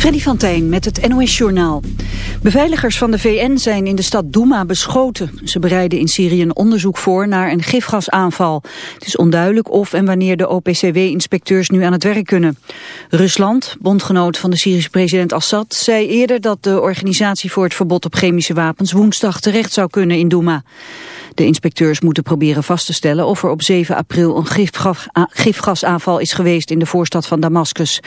Freddy van Tijn met het NOS-journaal. Beveiligers van de VN zijn in de stad Douma beschoten. Ze bereiden in Syrië een onderzoek voor naar een gifgasaanval. Het is onduidelijk of en wanneer de OPCW-inspecteurs nu aan het werk kunnen. Rusland, bondgenoot van de Syrische president Assad, zei eerder dat de organisatie voor het verbod op chemische wapens woensdag terecht zou kunnen in Douma. De inspecteurs moeten proberen vast te stellen of er op 7 april een gifgasaanval is geweest in de voorstad van Damascus.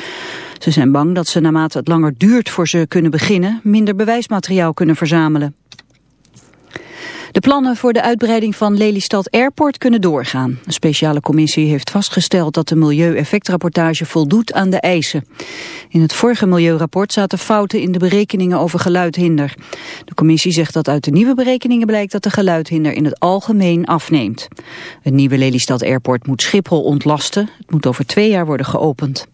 Ze zijn bang dat ze naarmate het langer duurt voor ze kunnen beginnen minder bewijsmateriaal kunnen verzamelen. De plannen voor de uitbreiding van Lelystad Airport kunnen doorgaan. Een speciale commissie heeft vastgesteld dat de milieueffectrapportage voldoet aan de eisen. In het vorige milieurapport zaten fouten in de berekeningen over geluidhinder. De commissie zegt dat uit de nieuwe berekeningen blijkt dat de geluidhinder in het algemeen afneemt. Het nieuwe Lelystad Airport moet Schiphol ontlasten. Het moet over twee jaar worden geopend.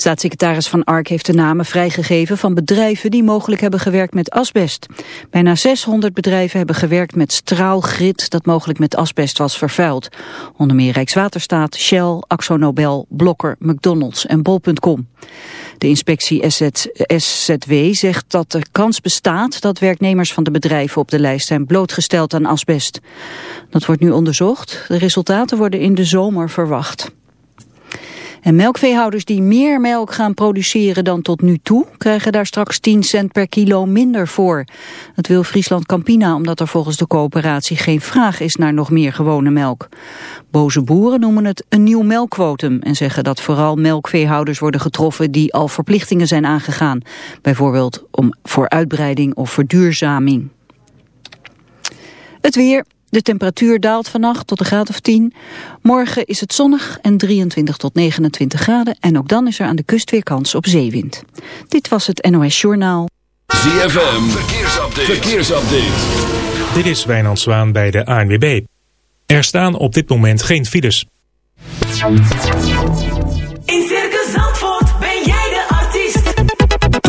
Staatssecretaris Van Ark heeft de namen vrijgegeven van bedrijven die mogelijk hebben gewerkt met asbest. Bijna 600 bedrijven hebben gewerkt met straalgrit dat mogelijk met asbest was vervuild. Onder meer Rijkswaterstaat, Shell, Axonobel, Blokker, McDonald's en Bol.com. De inspectie SZW zegt dat er kans bestaat dat werknemers van de bedrijven op de lijst zijn blootgesteld aan asbest. Dat wordt nu onderzocht. De resultaten worden in de zomer verwacht. En melkveehouders die meer melk gaan produceren dan tot nu toe... krijgen daar straks 10 cent per kilo minder voor. Dat wil Friesland Campina omdat er volgens de coöperatie... geen vraag is naar nog meer gewone melk. Boze boeren noemen het een nieuw melkquotum... en zeggen dat vooral melkveehouders worden getroffen... die al verplichtingen zijn aangegaan. Bijvoorbeeld om voor uitbreiding of verduurzaming. Het weer... De temperatuur daalt vannacht tot een graad of 10. Morgen is het zonnig en 23 tot 29 graden. En ook dan is er aan de kust weer kans op zeewind. Dit was het NOS Journaal. ZFM, verkeersupdate. verkeersupdate. Dit is Wijnand Zwaan bij de ANWB. Er staan op dit moment geen files.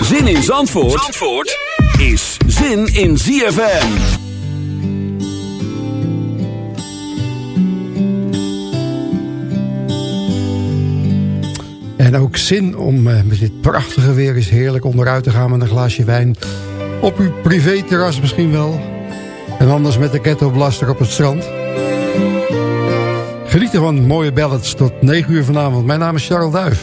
Zin in Zandvoort, Zandvoort is zin in ZFM. En ook zin om uh, met dit prachtige weer is heerlijk onderuit te gaan met een glaasje wijn. Op uw privéterras misschien wel. En anders met de kettoblaster op het strand. Genieten van mooie ballads tot 9 uur vanavond. Mijn naam is Charles Duif.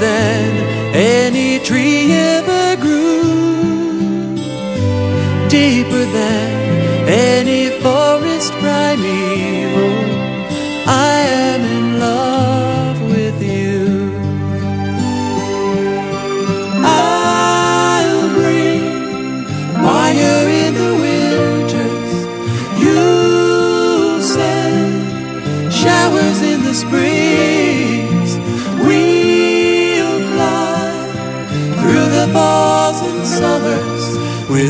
than any tree ever grew, deeper than any forest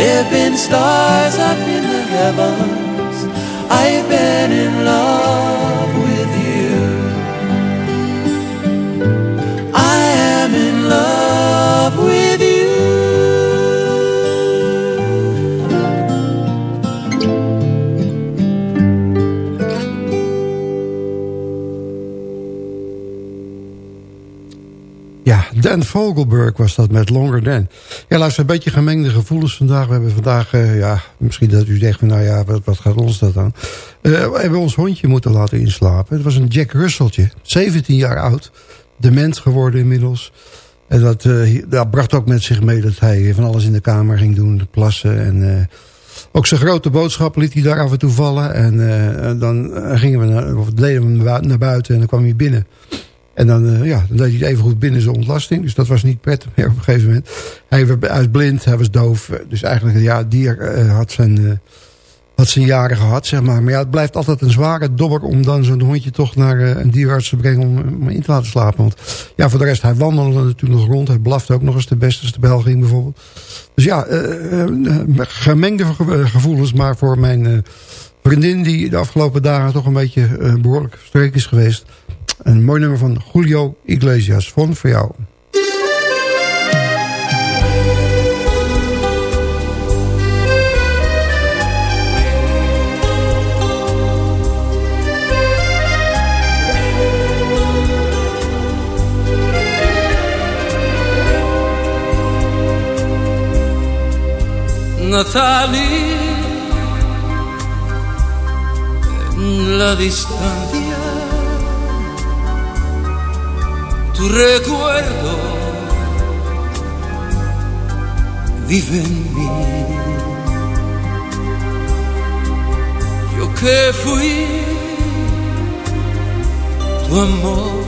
there've been stars up in the heavens. I've been in love with you. I am in love with you. Ja, Dan Fogelberg was dat met Longer Than. Ja, luister, een beetje gemengde gevoelens vandaag. We hebben vandaag, eh, ja, misschien dat u zegt, nou ja, wat, gaat ons dat aan? Eh, we hebben ons hondje moeten laten inslapen. Het was een Jack Russelltje, 17 jaar oud. Dement geworden inmiddels. En dat, eh, dat bracht ook met zich mee dat hij van alles in de kamer ging doen. Plassen en... ook zijn grote boodschap liet hij daar af en toe vallen. En dan gingen we naar, deden we hem naar buiten en dan kwam hij binnen. En dan, eh, ja, dan deed hij het even goed binnen zijn ontlasting. Dus dat was niet prettig meer op een gegeven moment. Hij was, blind, hij was doof. Dus eigenlijk, ja, dier eh, had, zijn, eh, had zijn jaren gehad, zeg maar. Maar ja, het blijft altijd een zware dobber om dan zo'n hondje toch naar een dierarts te brengen om hem in te laten slapen. Want ja, voor de rest, hij wandelde natuurlijk nog rond. Hij blafte ook nog eens de beste als de bel ging bijvoorbeeld. Dus ja, gemengde ge- gevoelens, maar voor mijn vriendin die de afgelopen dagen toch een beetje eh, behoorlijk streek is geweest. Een mooi nummer van Julio Iglesias. Vond voor jou. Natalie, en la distancia, tu recuerdo vive en mí. Yo que fui tu amor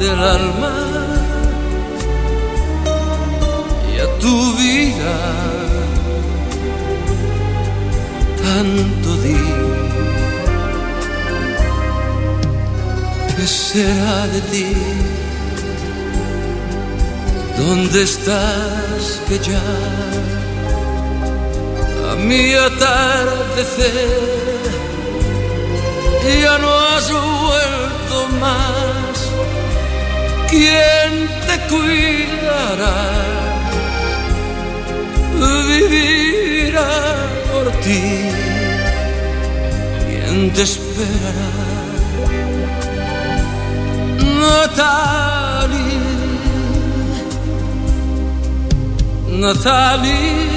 del alma y a tu vida tanto di. ¿Qué será de ti? ¿Dónde estás que ya a mi atardecer ya no has vuelto más? ¿Quién te cuidará? Vivirá por ti. ¿Quién te esperará? Natalie, Natalie,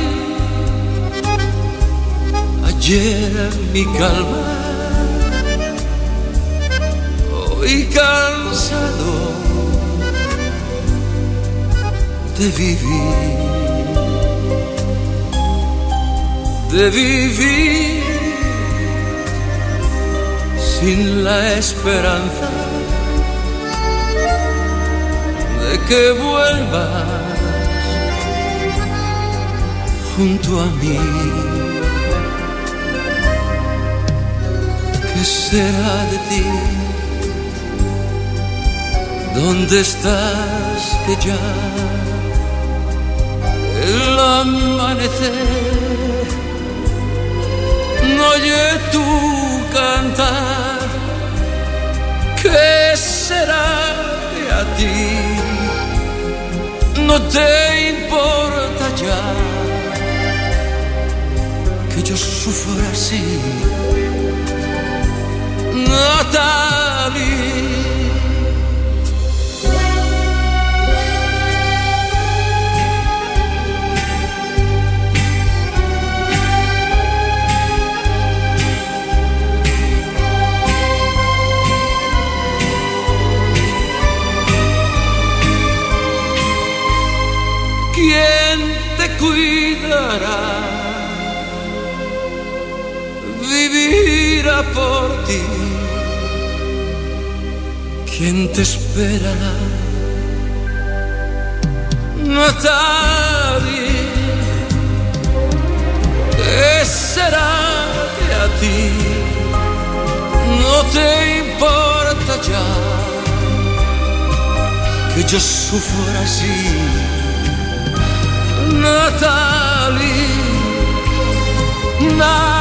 ayer mi calma, hoy cansado de vivir, de vivir sin la esperanza de que vuelvas junto a mí. ¿Qué será de ti? ¿Dónde estás que ya el amanecer oye tu cantar, ¿qué será de a ti? No te importa ya yo sufra así, Natalie. ¿Quién te cuidará? Por ti. ¿Quién te esperará? Natalie, ¿qué será de a ti? No te importa ya que yo sufra así. Natalie, Natalie,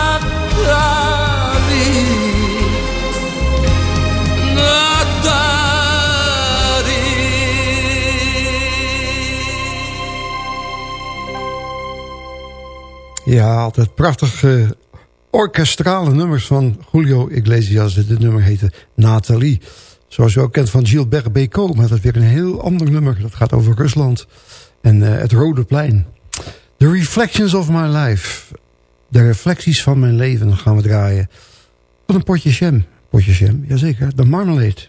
Ja, altijd prachtig eh, orkestrale nummers van Julio Iglesias. Dit nummer heette Nathalie. Zoals u ook kent van Gilbert Bécaud. Maar dat is weer een heel ander nummer. Dat gaat over Rusland en eh, het Rode Plein. The Reflections of My Life. De reflecties van mijn leven gaan we draaien. Wat een potje jam. Potje jam, jazeker. De Marmalade.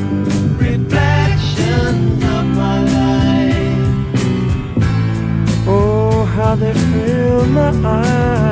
they fill my eyes.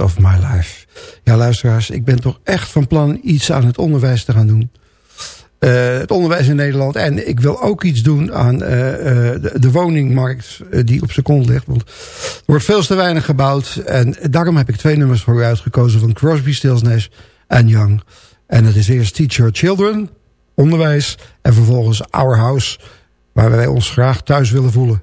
Of My Life. Ja, luisteraars, ik ben toch echt van plan iets aan het onderwijs te gaan doen. Eh, het onderwijs in Nederland. En ik wil ook iets doen aan eh, eh, de, de, woningmarkt die op kont ligt. Want er wordt veel te weinig gebouwd. En daarom heb ik twee nummers voor u uitgekozen van Crosby, Stills, Nash en Young. En dat is eerst Teach Your Children, onderwijs. En vervolgens Our House, waar wij ons graag thuis willen voelen.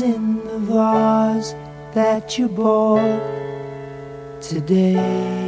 In the vase that you bought today.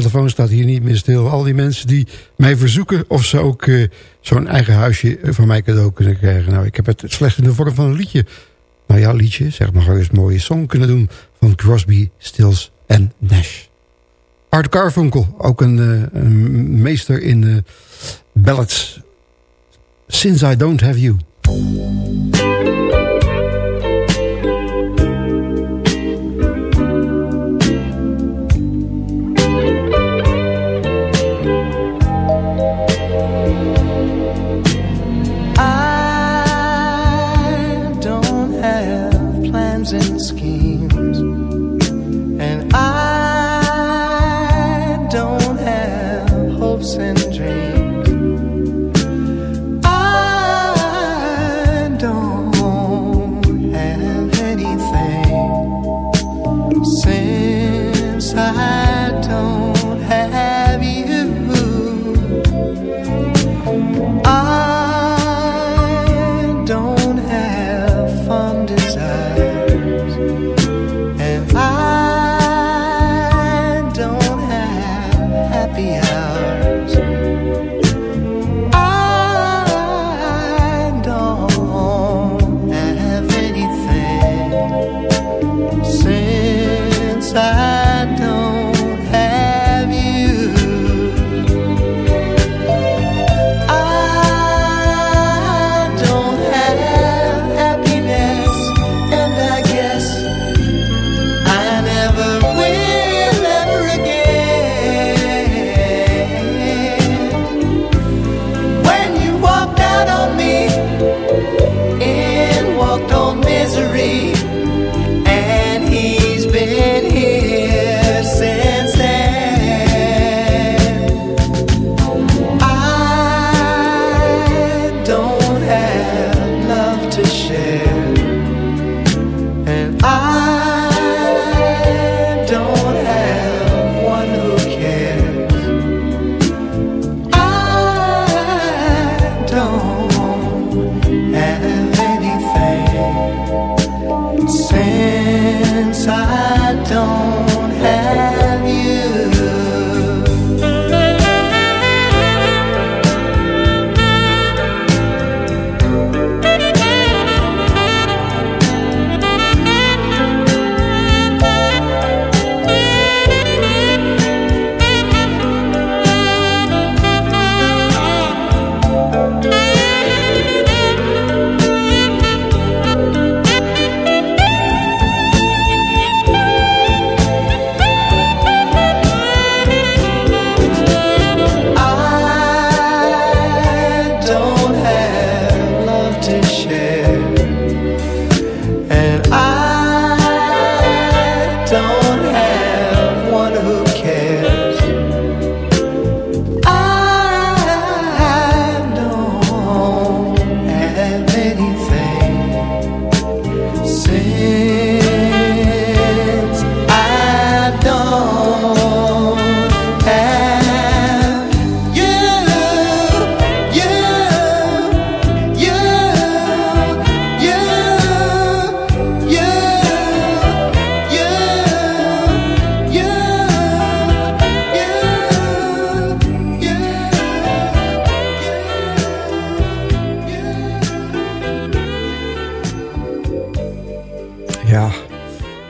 Telefoon staat hier niet meer stil. Al die mensen die mij verzoeken of ze ook eh, zo'n eigen huisje van mij cadeau kunnen krijgen. Nou, ik heb het slecht in de vorm van een liedje. Nou ja, liedje, zeg maar eens een mooie song kunnen doen van Crosby, Stills en Nash. Art Carfunkel, ook een, eh, een meester in eh, ballads. Since I Don't Have You.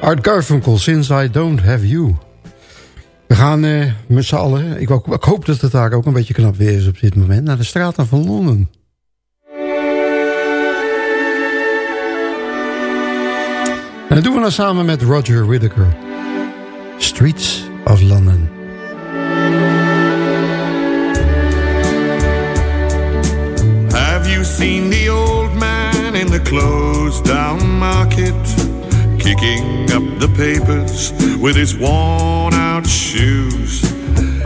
Art Garfunkel, Since I Don't Have You. We gaan eh, met z'n allen, ik, ik hoop dat het daar ook een beetje knap weer is op dit moment, naar de straten van Londen. En dat doen we nou samen met Roger Whittaker. Streets of London. Have you seen the old man in the closed down market? Kicking up the papers with his worn out shoes.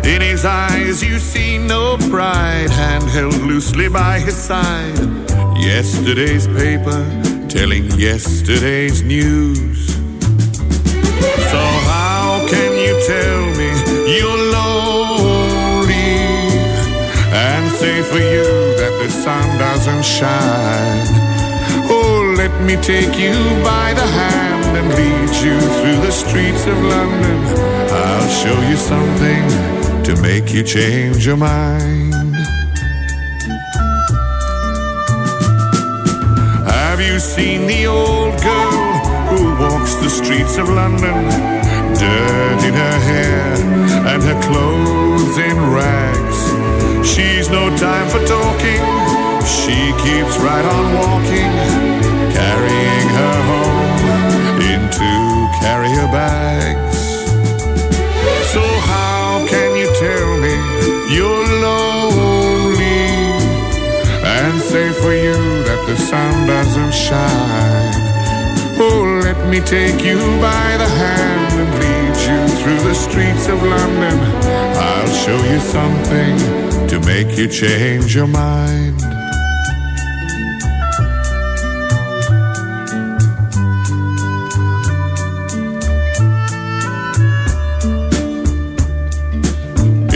In his eyes, you see no pride, hand held loosely by his side. Yesterday's paper telling yesterday's news. So, how can you tell me you're lonely and say for you that the sun doesn't shine? Let me take you by the hand and lead you through the streets of London. I'll show you something to make you change your mind. Have you seen the old girl who walks the streets of London? Dirt in her hair and her clothes in rags. She's no time for talking. She keeps right on walking, carrying her home in two carrier bags. So how can you tell me you're lonely and say for you that the sun doesn't shine? Oh, let me take you by the hand and lead you through the streets of London. I'll show you something to make you change your mind.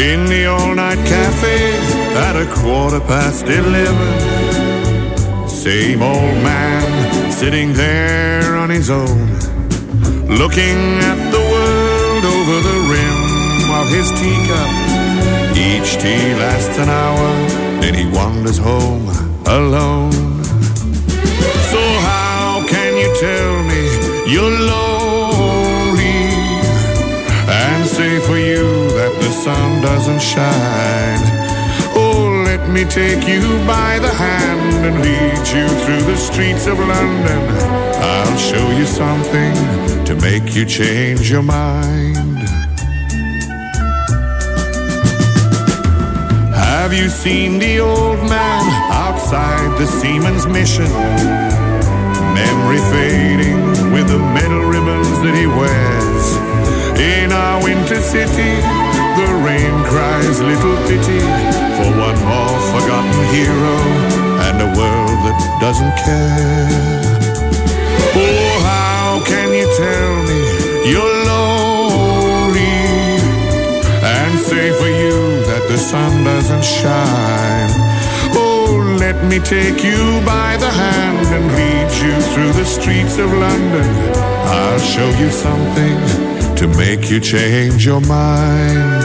In the all-night cafe at a quarter past eleven. Same old man sitting there on his own Looking at the world over the rim of his teacup Each tea lasts an hour, then he wanders home alone. So how can you tell me you're lonely And say for you the sun doesn't shine Oh, let me take you by the hand and lead you through the streets of London. I'll show you something to make you change your mind. Have you seen the old man outside the Seaman's Mission? Memory fading with the metal ribbons that he wears. In our winter city, the rain cries little pity for one more forgotten hero and a world that doesn't care. Oh, how can you tell me you're lonely and say for you that the sun doesn't shine? Oh, let me take you by the hand and lead you through the streets of London. I'll show you something to make you change your mind.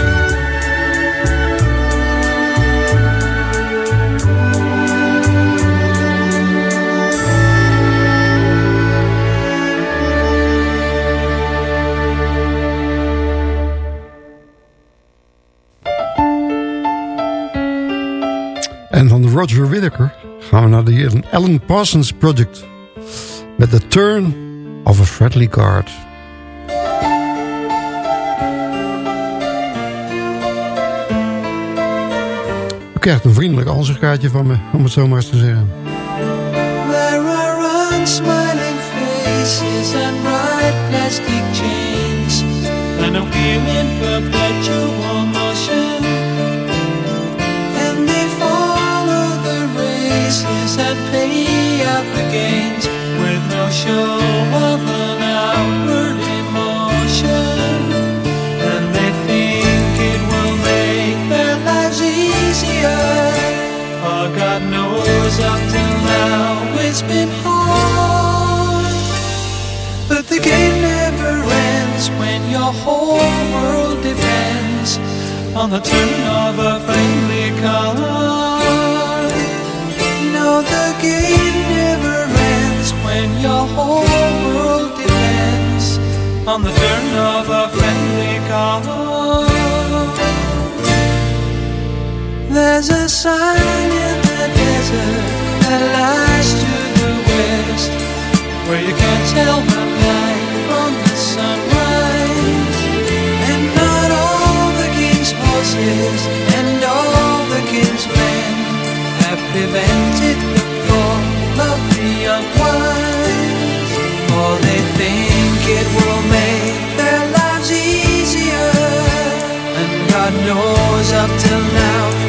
En van Roger Whittaker gaan we naar de Alan Parsons Project. Met The Turn of a Friendly Card. U krijgt een vriendelijk ansichtkaartje van me, om het zo maar eens te zeggen. There are unsmiling faces and bright plastic chains. And a wheel in perpetual motion. And they follow the races and pay out the gains With no show of up till now it's been hard. But the game never ends when your whole world depends On the turn of a friendly card No, the game never ends when your whole world depends On the turn of a friendly card there's a sign in desert that lies to the west Where you can't tell the night from the sunrise And not all the king's horses and all the king's men Have prevented the fall of the unwise For they think it will make their lives easier. And God knows up till now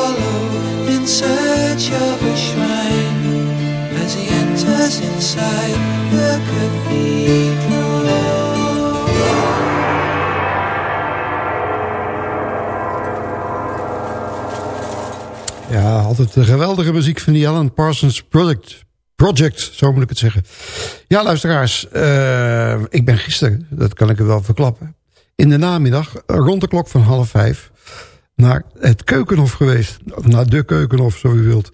search of a as he enters inside the cathedral. Ja, altijd de geweldige muziek van die Alan Parsons Project. Project, zo moet ik het zeggen. Ja, luisteraars. eh, ik ben gisteren, dat kan ik u wel verklappen... in de namiddag, rond de klok van half vijf... naar het Keukenhof geweest. Naar de Keukenhof, zo u wilt.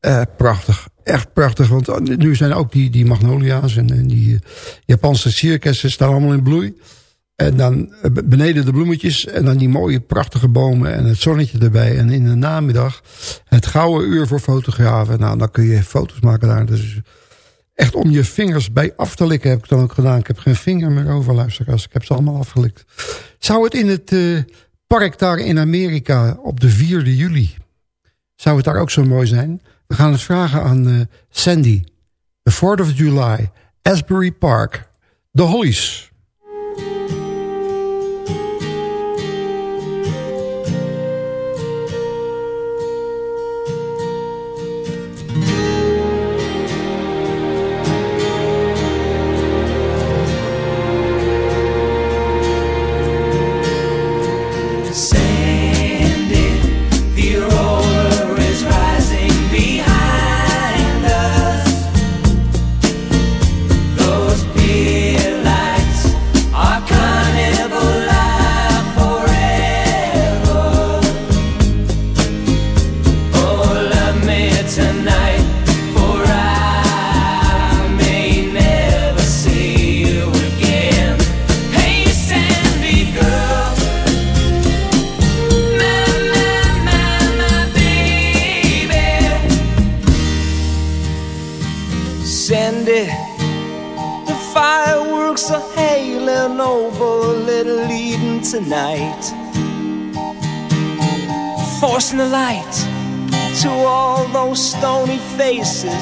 Eh, prachtig, echt prachtig. Want nu zijn ook die, die magnolia's en, en die eh, Japanse circussen staan allemaal in bloei. En dan eh, beneden de bloemetjes en dan die mooie prachtige bomen en het zonnetje erbij. En in de namiddag het gouden uur voor fotografen. Nou, dan kun je foto's maken daar. Dus echt om je vingers bij af te likken heb ik dan ook gedaan. Ik heb geen vinger meer over, luisteraars. Ik heb ze allemaal afgelikt. Zou het in het park daar in Amerika op de 4e juli... zou het daar ook zo mooi zijn? We gaan het vragen aan eh, Sandy. The 4th of July, Asbury Park. De Hollies.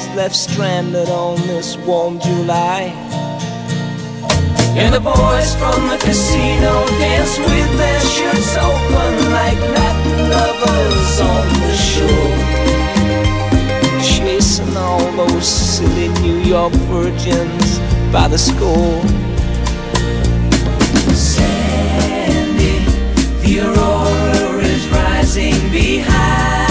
Faces left stranded on this warm July. And the boys from the casino dance with their shirts open like Latin lovers on the shore. Chasing all those silly New York virgins by the score. Sandy, the aurora is rising behind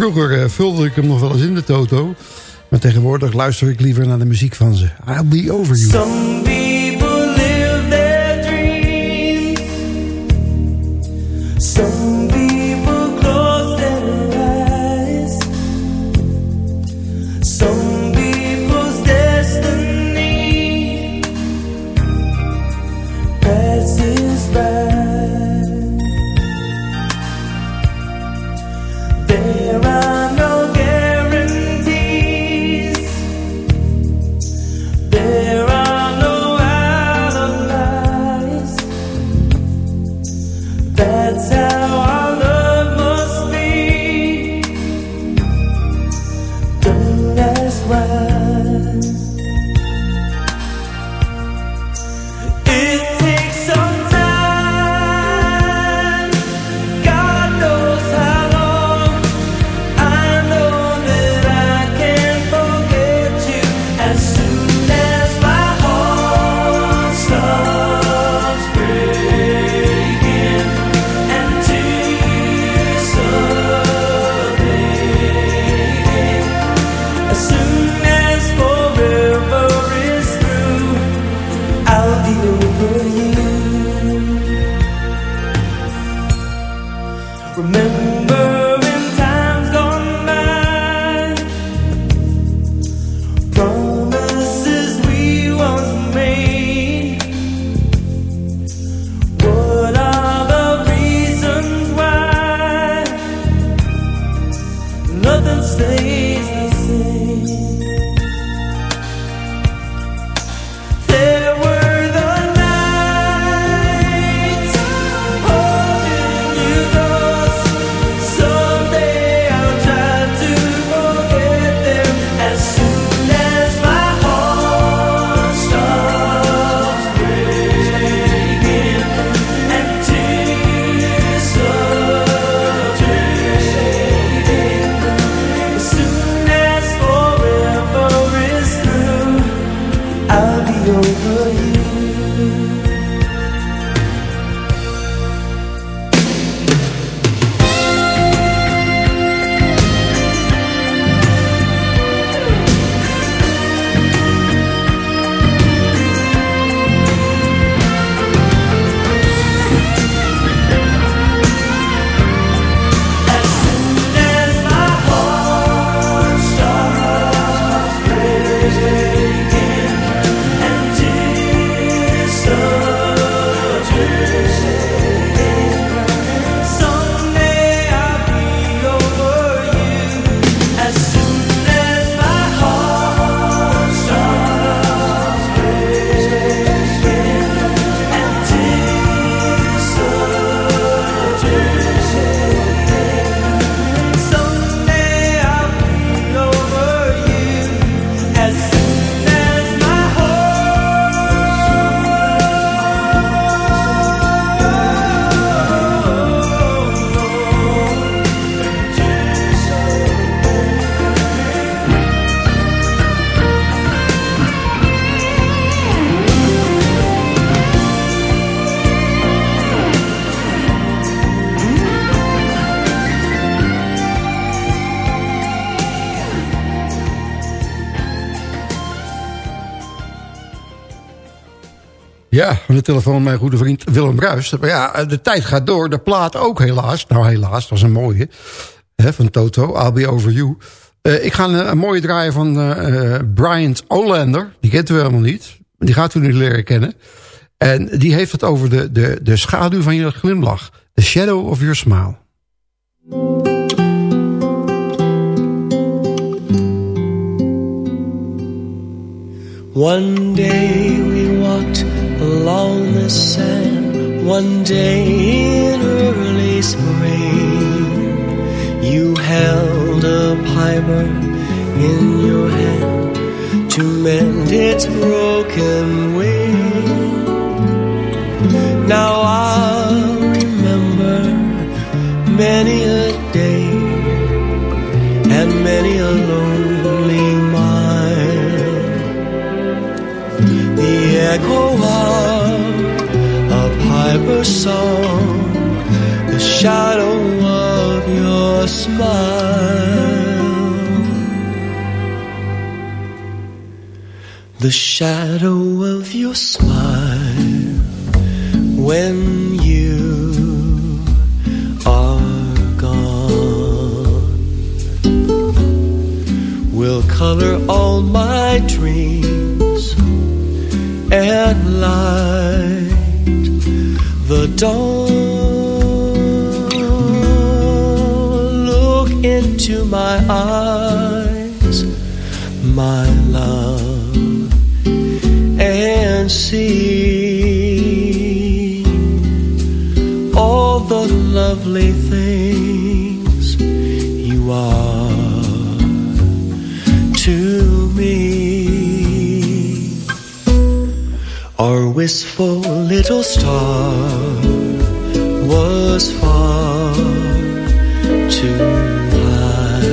Vroeger eh, vulde ik hem nog wel eens in de toto. Maar tegenwoordig luister ik liever naar de muziek van ze. I'll be over you. Remember Van de telefoon mijn goede vriend Willem Bruis. Ja, de tijd gaat door. De plaat ook helaas. Nou helaas, dat was een mooie. Hè, van Toto, I'll Be Over You. Eh, ik ga een, mooie draaien van eh eh, Bryant Olander. Die kent u helemaal niet. Die gaat u nu leren kennen. En die heeft het over de, de, de schaduw van je glimlach. The shadow of your smile. One day we walked along the sand. One day in early spring, you held a piper in your hand to mend its broken wing. Now I'll remember many a day and many a lonely echo of a piper's song, the shadow of your smile. The shadow of your smile when you are gone will color all my dreams light the dawn. Look into my eyes, my love, and see all the lovely things wistful little star was far too high.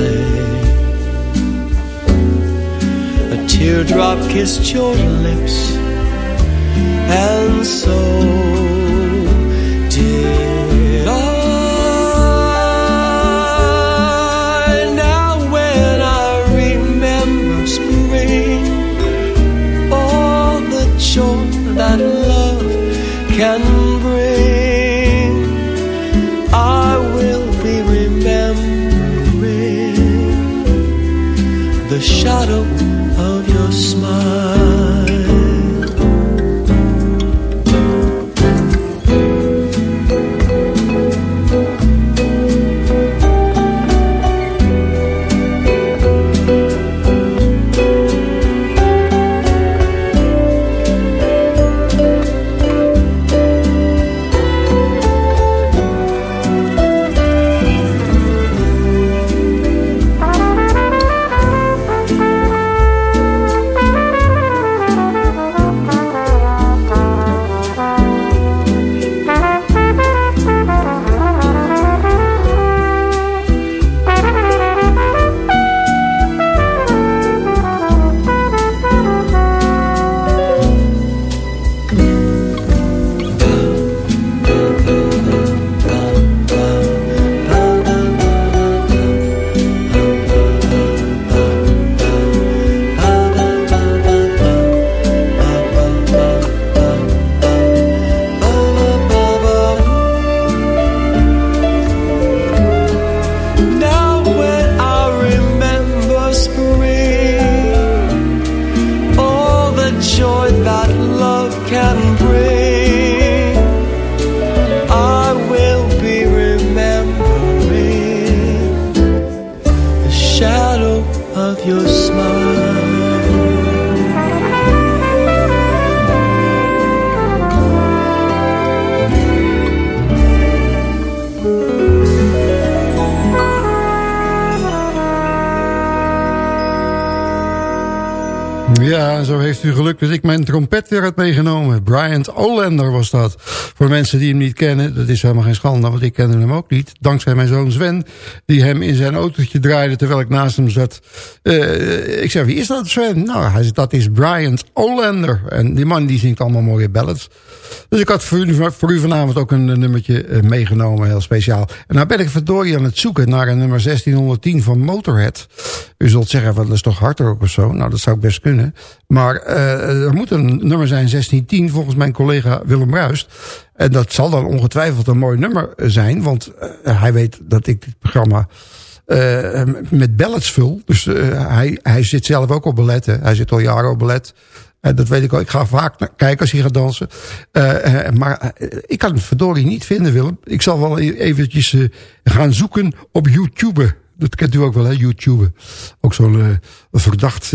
A teardrop kissed your lips, and so dat ik mijn trompet weer had meegenomen. Bryant Olander was dat. Voor mensen die hem niet kennen, dat is helemaal geen schande, want ik kende hem ook niet. Dankzij mijn zoon Sven, die hem in zijn autootje draaide terwijl ik naast hem zat. Eh, ik zei, wie is dat Sven? Nou, hij zei, dat is Bryant Olander. En die man die zingt allemaal mooie ballads. Dus ik had voor u, voor u vanavond ook een, nummertje eh, meegenomen, heel speciaal. En nou ben ik verdorie aan het zoeken naar een nummer 1610 van Motorhead. U zult zeggen, van, dat is toch harder ook of zo? Nou, dat zou best kunnen. Maar uh, er moet een nummer zijn, 1610, volgens mijn collega Willem Ruist. En dat zal dan ongetwijfeld een mooi nummer zijn. Want uh, hij weet dat ik dit programma uh, met ballads vul. Dus hij, hij zit zelf ook op balletten. Hij zit al jaren op ballet. Uh, dat weet ik al. Ik ga vaak kijken als hij gaat dansen. Maar ik kan het verdorie niet vinden, Willem. Ik zal wel eventjes gaan zoeken op YouTube. Dat kent u ook wel, hè, YouTube. Ook zo'n verdacht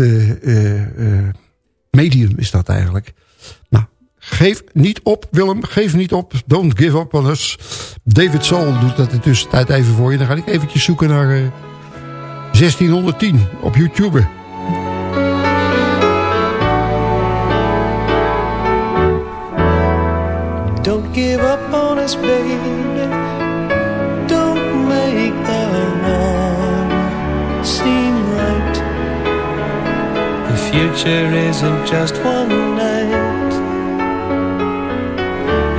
medium is dat eigenlijk. Geef niet op, Willem. Geef niet op. Don't give up on us. David Soul doet dat in tussentijd even voor je. Dan ga ik eventjes zoeken naar 1610 op YouTube. Don't give up on us, baby. Don't make the wrong seem right. The future isn't just one night,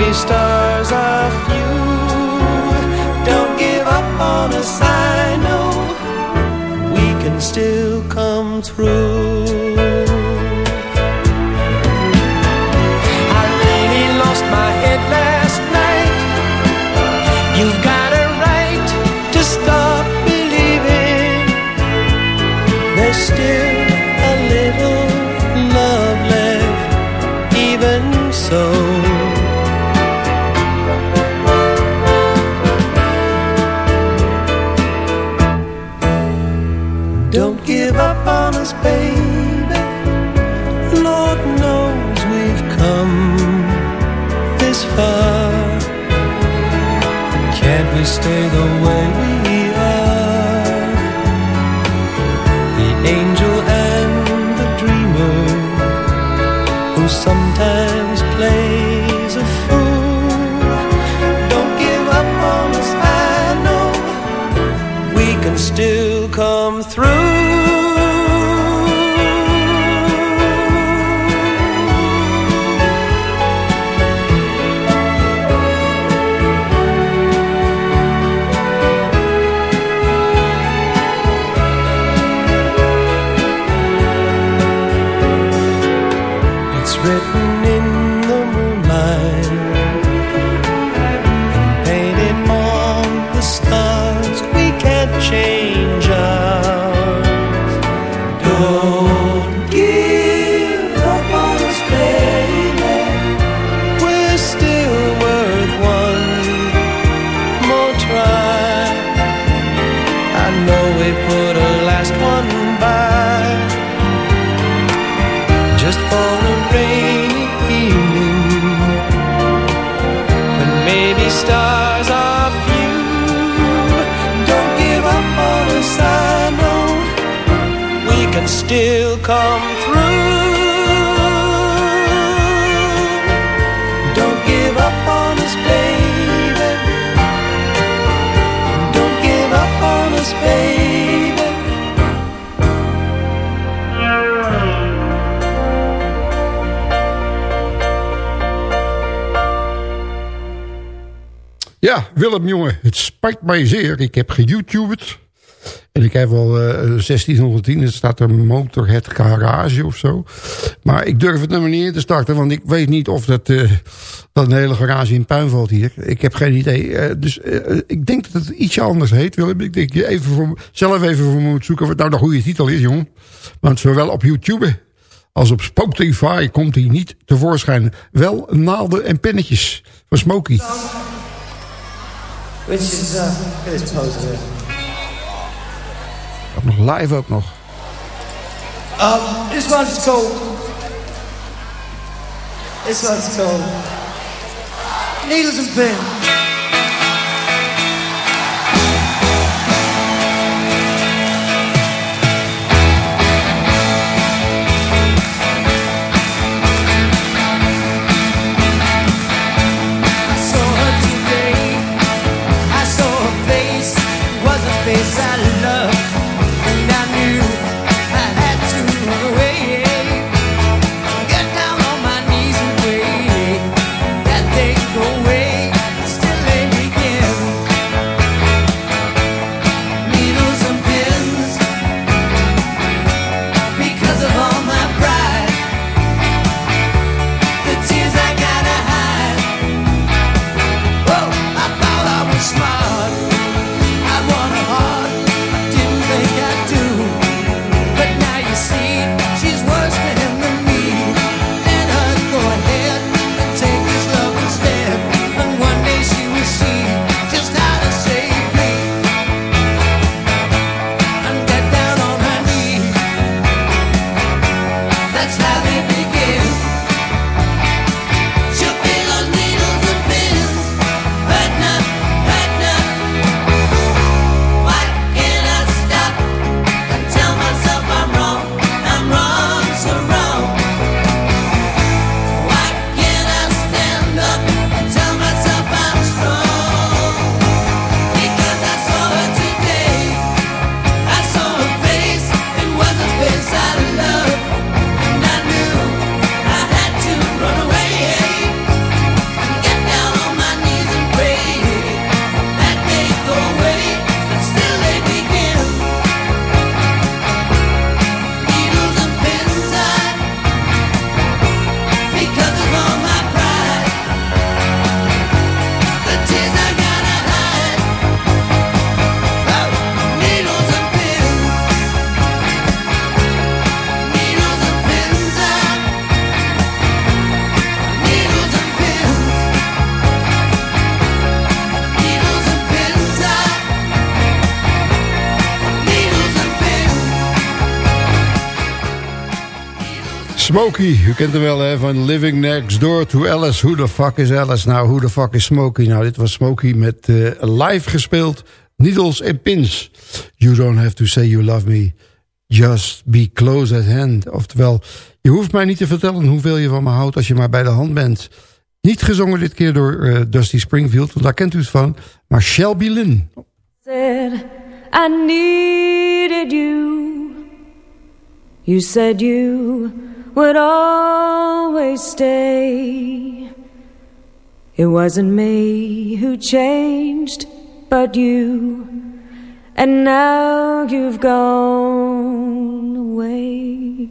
maybe stars are few. Don't give up on us, I know we can still come through. I really lost my head last night. You've got a right to stop believing. There's still a little love left, even so. Ja, Willem jongen, het spijt mij zeer. Ik heb geYouTubed. En ik heb wel eh 1610, het staat er Motorhead Garage of zo. Maar ik durf het nummer niet in te starten, want ik weet niet of dat, eh, dat een hele garage in puin valt hier. Ik heb geen idee. Eh, dus eh, ik denk dat het ietsje anders heet, Willem. Ik denk je even voor, zelf even voor moet zoeken wat nou de goede titel is, jongen. Want zowel op YouTube als op Spotify komt hij niet tevoorschijn. Wel naalden en pennetjes van Smokey. Which is, uh, pose here. Ook nog live ook nog. Um, this one's called. This one's called. Needles and pins. Smokey, u kent hem wel hè, van Living Next Door to Alice. Who the fuck is Alice? Nou, who the fuck is Smokey? Nou, dit was Smokey met uh, live gespeeld. Needles and Pins. You don't have to say you love me. Just be close at hand. Oftewel, je hoeft mij niet te vertellen hoeveel je van me houdt als je maar bij de hand bent. Niet gezongen dit keer door uh, Dusty Springfield, want daar kent u het van. Maar Shelby Lynn. I needed you. You said you would always stay. It wasn't me who changed, but you. And now you've gone away.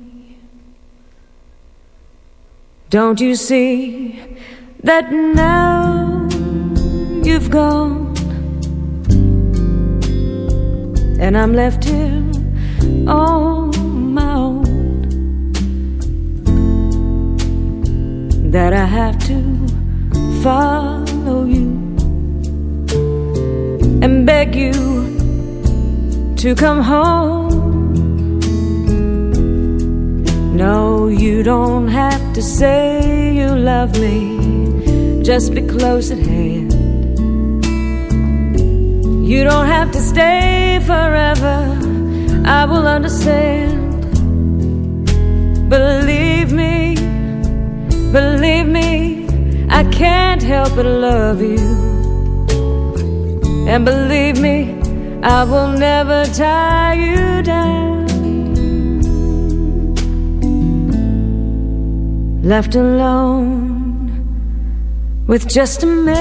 Don't you see that now you've gone? And I'm left here on That I have to follow you and beg you to come home. No, you don't have to say you love me, just be close at hand. You don't have to stay forever, I will understand. Believe me, believe me, I can't help but love you. And believe me, I will never tie you down. Left alone with just a memory.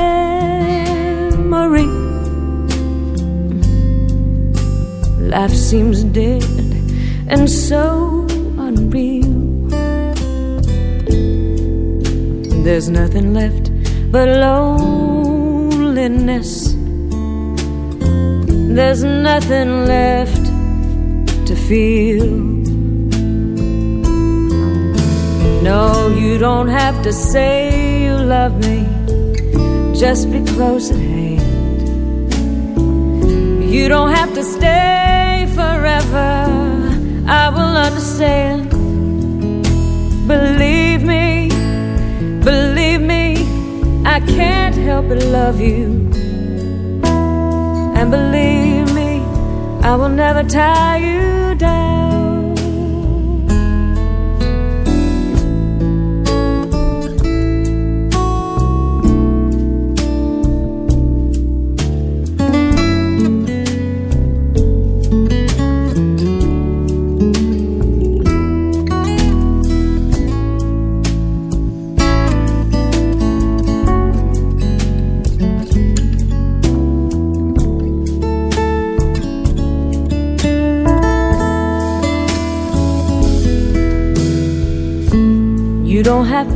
Life seems dead and so unreal. There's nothing left but loneliness. There's nothing left to feel. No, you don't have to say you love me. Just be close at hand. You don't have to stay forever. I will understand. Believe believe me, I can't help but love you. And believe me, I will never tie you down.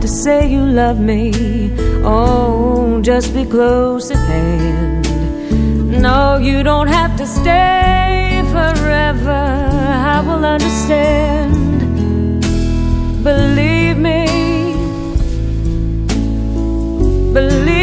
To say you love me. Oh, just be close at hand. No, you don't have to stay forever. I will understand. Believe me. Believe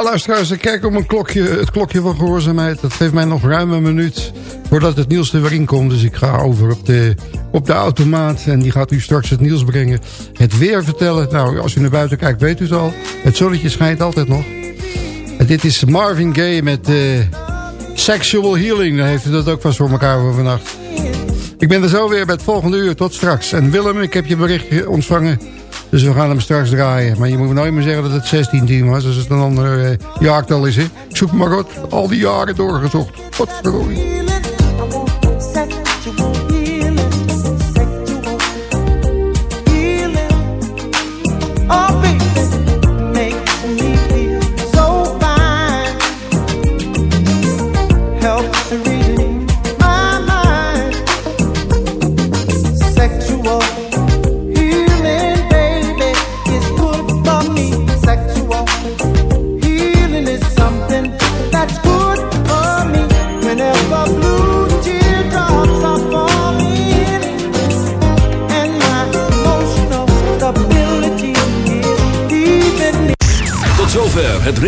Ja, luisteraars, ik kijk op een klokje, het klokje van gehoorzaamheid. Dat geeft mij nog ruim een minuut voordat het nieuws er weer in komt. Dus ik ga over op de, op de automaat en die gaat u straks het nieuws brengen. Het weer vertellen. Nou, als u naar buiten kijkt, weet u het al. Het zonnetje schijnt altijd nog. En dit is Marvin Gaye met eh, Sexual Healing. Dan heeft u dat ook vast voor elkaar voor vannacht. Ik ben er zo weer bij het volgende uur. Tot straks. En Willem, ik heb je berichtje ontvangen Dus we gaan hem straks draaien. Maar je moet nooit meer zeggen dat het 16 was. Als het een ander uh, jaartal is. Hè. Ik zoek maar wat al die jaren doorgezocht. Wat